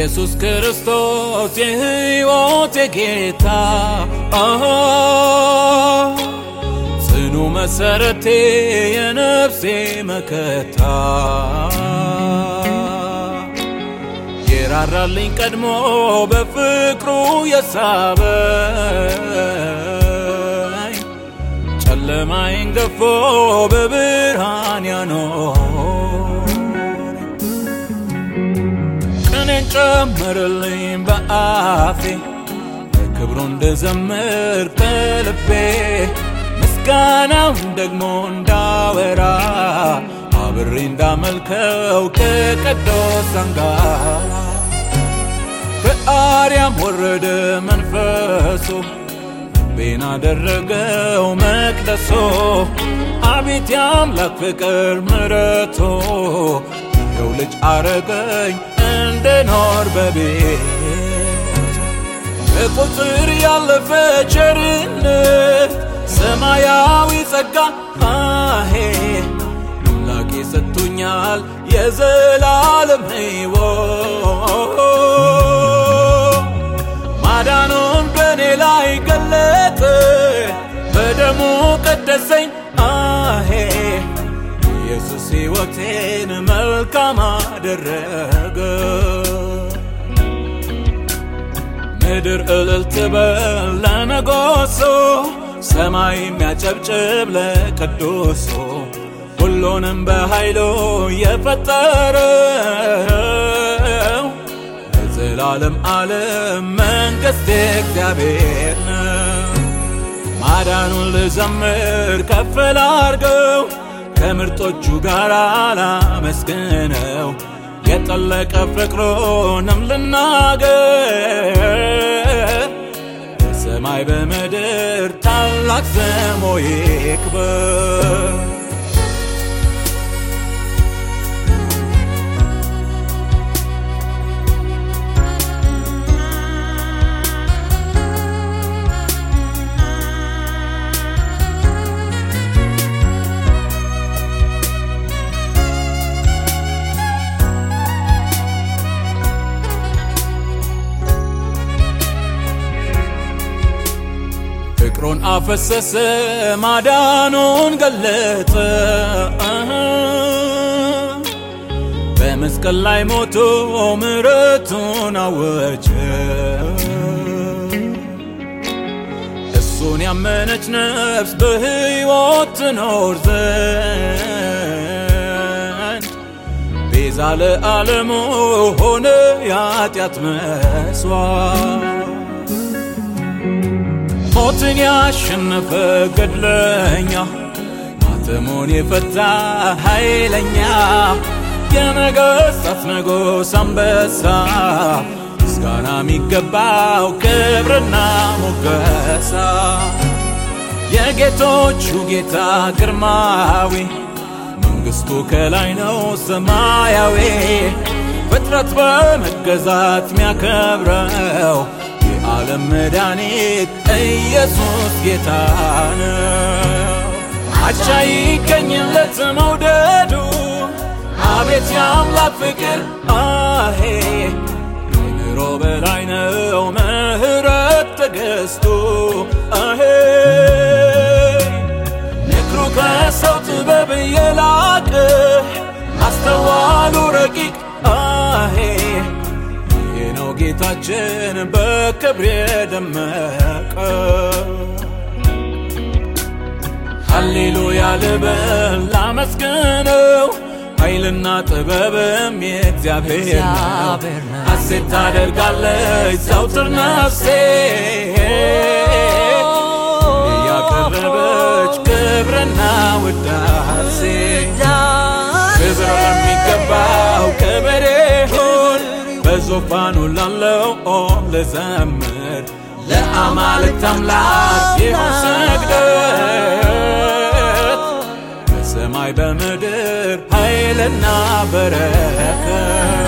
ኢየሱስ ክርስቶስ የሕይወቴ ጌታ። ጽኑ መሰረቴ የነፍሴ መከታ። የራራልኝ ቀድሞ በፍቅሩ የሳበኝ ጨለማዬን ገፎ በብርሃን ያኖር ጨመረልኝ በአፌ። በክብሩ እንድዘምር ከልቤ ምስጋናውን ደግሞ እንዳወራ አብሬ እንዳመልከው ከቅዱሳን ጋር ከአርያም ወረደ መንፈሱ። ልቤን አደረገው መቅደሶ አቤት የአምላክ ፍቅር ምረቶ የው ልጅ አረገኝ እንድኖር በቤት ከቁጥር ያለፈ ቸርነት ሰማያዊ ጸጋ አሄ አምላኬ ሰጥቶኛል የዘላለም ሕይወት። ማዳኑን በእኔ ላይ ገለጠ በደሙ ቀደሰኝ አሄ። ኢየሱስ ሕይወቴን መልካም አደረገ ምድር እልል ትበል ለነጎሶ ሰማይ የሚያጨብጭብ ለቅዱሱ ሁሉንም በኃይሉ የፈጠረው ለዘላለም ዓለም መንግሥት እግዚአብሔር ነው። ማዳኑን ልዘምር ከፍ ላርገው ከምርጦቹ ጋር ላመስግነው የጠለቀ ፍቅሩንም ልናገር በሰማይ በምድር ታላቅ ስሙ ይክበር። አፈሰሰ ማዳኑን ገለጠ። በመስቀል ላይ ሞቶ ምሕረቱን አወጀ። እሱን ያመነች ነፍስ በሕይወት ትኖር ዘንድ ቤዛ ለዓለሙ ሆነ የኃጢአት መስዋዕት ሞትን ያሸነፈ ገድለኛ ማተሙን የፈታ ኃይለኛ የነገሥታት ንጉሥ አንበሳ ምስጋና የሚገባው ክብርና ሞገሳ። የጌቶቹ ጌታ ግርማዊ መንግሥቱ ከላይ ነው ሰማያዊ ፍጥረት በመገዛት ሚያከብረው የዓለም መድኃኒት ኢየሱስ ጌታ ነው። አቻ ይገኝለት መውደዱ። አቤት የአምላክ ፍቅር! አሄ! ከኑሮ በላይ ነው ምሕረት ትዕግሥቱ አሄ! ምክሩ ከሰው ጥበብ የላቀ አስተዋሉ ረቂቅ! አሄ ጌታችን በክብር የደመቀ ሃሌሉያ ልበል ላመስግነው ኃይልና ጥበብም የእግዚአብሔር እግዚአብሔር ነው። ሐሴት ታደርጋለች ዘውትር ነፍሴ እያቀረበች ክብርና ውዳሴ። ክብር ይሁን በዙፋኑ ላለው ኦ ልዘምር ለአማልክት አምላክ ይሁን ስግደት። በሰማይ በምድር ኃይልና በረከት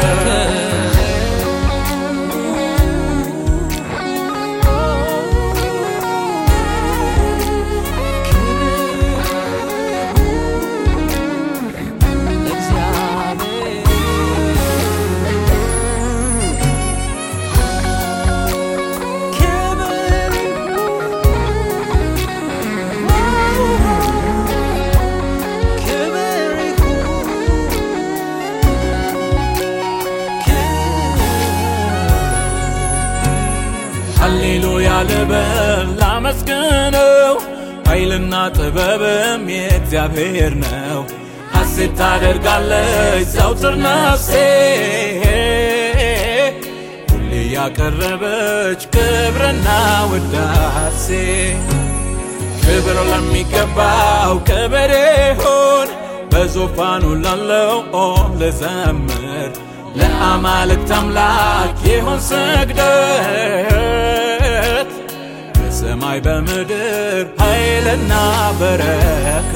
ልበል ላመስግነው ኃይልና ጥበብም የእግዚአብሔር ነው። ሐሴት ታደርጋለች ዘውትር ነፍሴ። ሁሌ ያቀረበች ክብርና ውዳሴ። ክብር ለሚገባው ክብር ይሁን። በዙፋኑ ላለው ልዘምር ለአማልክት አምላክ ይሁን ስግደት በሰማይ በምድር ኃይልና በረከት